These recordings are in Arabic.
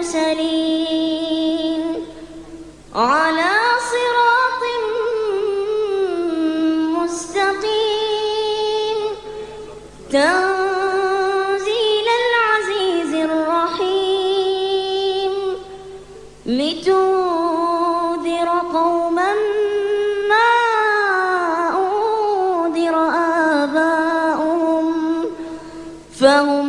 المرسلين على صراط مستقيم. تنزيل العزيز الرحيم. لتنذر قوما ما أنذر آباؤهم. فهم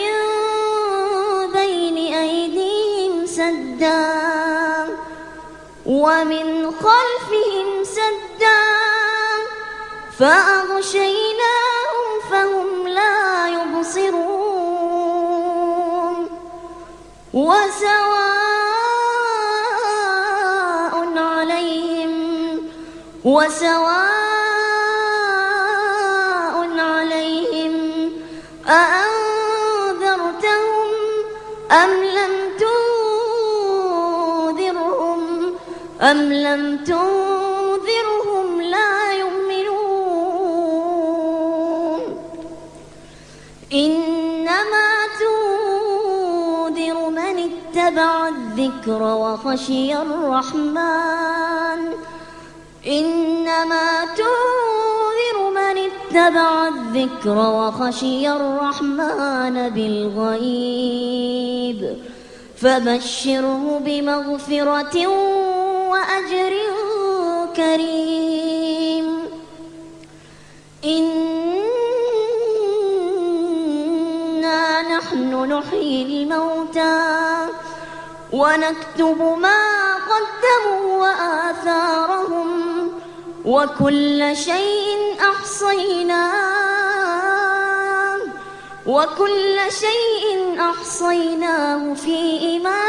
سدا ومن خلفهم سدا فأغشيناهم فهم لا يبصرون وسواء عليهم وسواء أأنذرتهم أم لم أم لم تنذرهم لا يؤمنون؟ إنما تنذر من اتبع الذكر وخشي الرحمن. إنما تنذر من اتبع الذكر وخشي الرحمن بالغيب. فبشره بمغفرة وأجر كريم. إنا نحن نحيي الموتى ونكتب ما قدموا وآثارهم وكل شيء أحصيناه وكل شيء أحصيناه في إمام